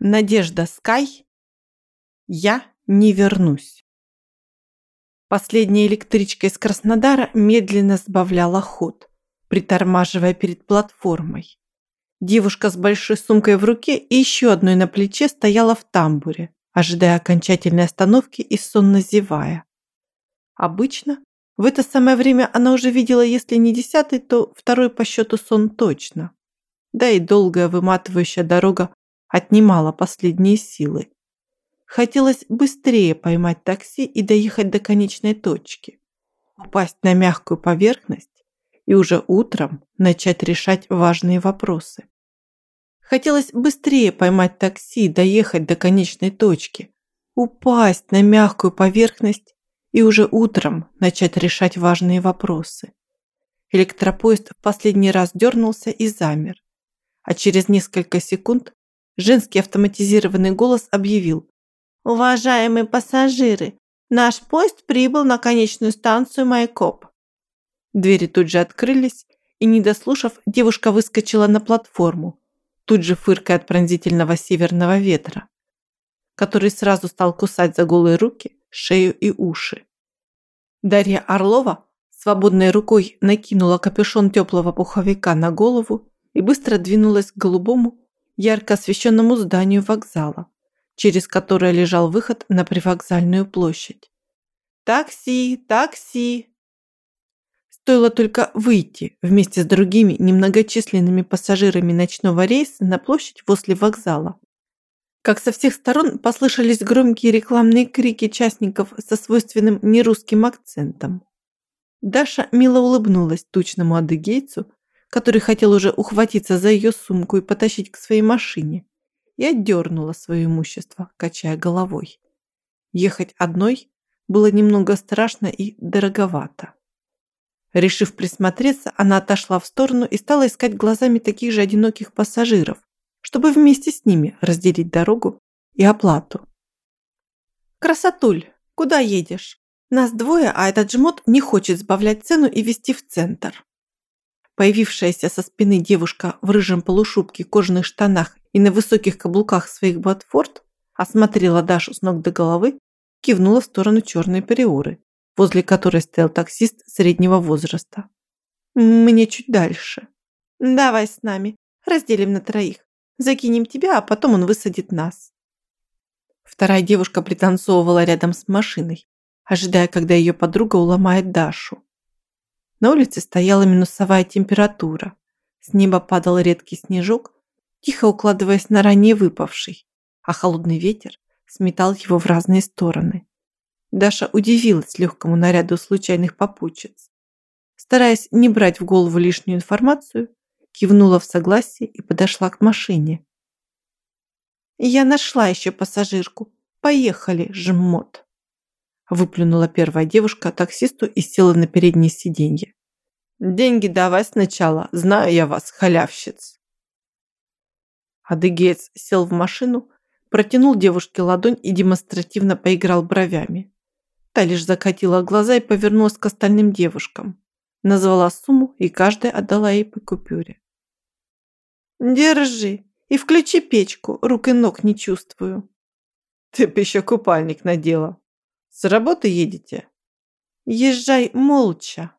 Надежда Скай. Я не вернусь. Последняя электричка из Краснодара медленно сбавляла ход, притормаживая перед платформой. Девушка с большой сумкой в руке и еще одной на плече стояла в тамбуре, ожидая окончательной остановки и сонно зевая. Обычно в это самое время она уже видела, если не десятый, то второй по счету сон точно. Да и долгая выматывающая дорога отнимала последние силы. Хотелось быстрее поймать такси и доехать до конечной точки, упасть на мягкую поверхность и уже утром начать решать важные вопросы. Хотелось быстрее поймать такси доехать до конечной точки, упасть на мягкую поверхность и уже утром начать решать важные вопросы. Электропоезд в последний раз дернулся и замер, а через несколько секунд женский автоматизированный голос объявил «Уважаемые пассажиры, наш поезд прибыл на конечную станцию Майкоп». Двери тут же открылись, и, не дослушав, девушка выскочила на платформу, тут же фыркая от пронзительного северного ветра, который сразу стал кусать за голые руки, шею и уши. Дарья Орлова свободной рукой накинула капюшон теплого пуховика на голову и быстро двинулась к голубому, ярко освещенному зданию вокзала, через которое лежал выход на привокзальную площадь. «Такси! Такси!» Стоило только выйти вместе с другими немногочисленными пассажирами ночного рейса на площадь возле вокзала, как со всех сторон послышались громкие рекламные крики частников со свойственным нерусским акцентом. Даша мило улыбнулась тучному адыгейцу, который хотел уже ухватиться за ее сумку и потащить к своей машине, и отдернула свое имущество, качая головой. Ехать одной было немного страшно и дороговато. Решив присмотреться, она отошла в сторону и стала искать глазами таких же одиноких пассажиров, чтобы вместе с ними разделить дорогу и оплату. «Красотуль, куда едешь? Нас двое, а этот жмот не хочет сбавлять цену и везти в центр». Появившаяся со спины девушка в рыжем полушубке, кожаных штанах и на высоких каблуках своих ботфорд осмотрела Дашу с ног до головы, кивнула в сторону черной переоры, возле которой стоял таксист среднего возраста. «Мне чуть дальше. Давай с нами, разделим на троих. Закинем тебя, а потом он высадит нас. Вторая девушка пританцовывала рядом с машиной, ожидая, когда ее подруга уломает Дашу. На улице стояла минусовая температура. С неба падал редкий снежок, тихо укладываясь на ранее выпавший, а холодный ветер сметал его в разные стороны. Даша удивилась легкому наряду случайных попутчиц. Стараясь не брать в голову лишнюю информацию, кивнула в согласие и подошла к машине. «Я нашла еще пассажирку. Поехали, жмот!» Выплюнула первая девушка таксисту и села на переднее сиденье. «Деньги давай сначала, знаю я вас, халявщиц!» Адыгеец сел в машину, протянул девушке ладонь и демонстративно поиграл бровями. Та лишь закатила глаза и повернулась к остальным девушкам. Назвала сумму, и каждая отдала ей по купюре. Держи и включи печку, рук и ног не чувствую. Ты б еще купальник надела. С работы едете? Езжай молча.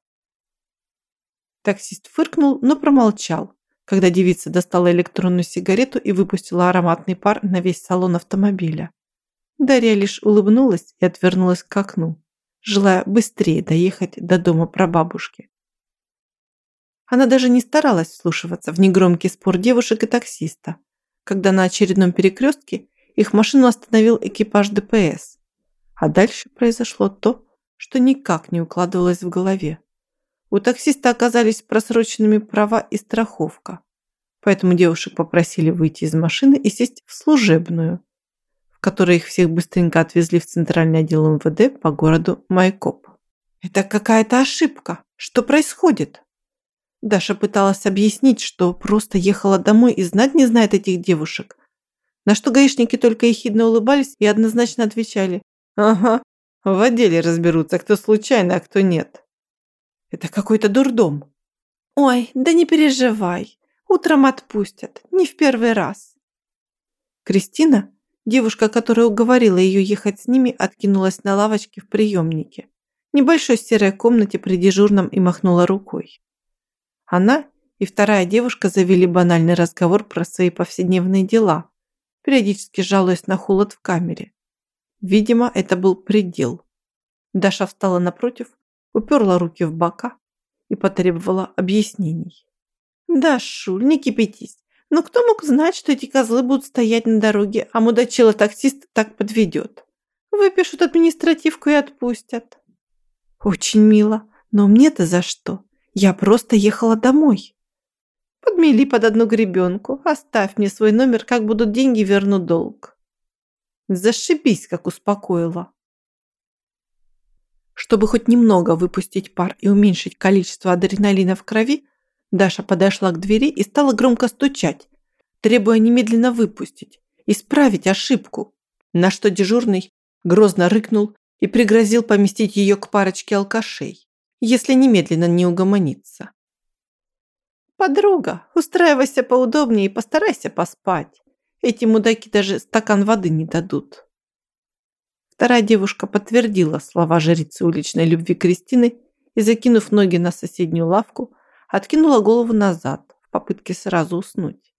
Таксист фыркнул, но промолчал, когда девица достала электронную сигарету и выпустила ароматный пар на весь салон автомобиля. Дарья лишь улыбнулась и отвернулась к окну, желая быстрее доехать до дома прабабушки. Она даже не старалась вслушиваться в негромкий спор девушек и таксиста, когда на очередном перекрестке их машину остановил экипаж ДПС. А дальше произошло то, что никак не укладывалось в голове. У таксиста оказались просроченными права и страховка. Поэтому девушек попросили выйти из машины и сесть в служебную, в которой их всех быстренько отвезли в центральный отдел МВД по городу Майкоп. «Это какая-то ошибка. Что происходит?» Даша пыталась объяснить, что просто ехала домой и знать не знает этих девушек. На что гаишники только ехидно улыбались и однозначно отвечали «Ага, в отделе разберутся, кто случайно, а кто нет». Это какой-то дурдом. «Ой, да не переживай, утром отпустят, не в первый раз». Кристина, девушка, которая уговорила ее ехать с ними, откинулась на лавочке в приемнике, небольшой серой комнате при дежурном и махнула рукой. Она и вторая девушка завели банальный разговор про свои повседневные дела, периодически жалуясь на холод в камере. Видимо, это был предел. Даша встала напротив, уперла руки в бока и потребовала объяснений. «Да, Шуль, не кипятись. Но кто мог знать, что эти козлы будут стоять на дороге, а мудачила-таксист так подведет? Выпишут административку и отпустят». «Очень мило. Но мне-то за что? Я просто ехала домой». «Подмели под одну гребенку. Оставь мне свой номер, как будут деньги, верну долг». Зашибись, как успокоила. Чтобы хоть немного выпустить пар и уменьшить количество адреналина в крови, Даша подошла к двери и стала громко стучать, требуя немедленно выпустить, исправить ошибку, на что дежурный грозно рыкнул и пригрозил поместить ее к парочке алкашей, если немедленно не угомонится. «Подруга, устраивайся поудобнее и постарайся поспать. Эти мудаки даже стакан воды не дадут». Вторая девушка подтвердила слова жрицы уличной любви Кристины и, закинув ноги на соседнюю лавку, откинула голову назад в попытке сразу уснуть.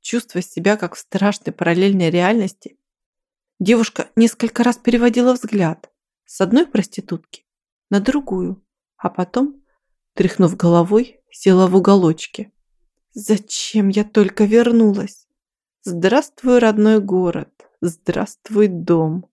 Чувствуя себя как в страшной параллельной реальности, девушка несколько раз переводила взгляд с одной проститутки на другую, а потом, тряхнув головой, села в уголочке. «Зачем я только вернулась? Здравствуй, родной город! Здравствуй, дом!»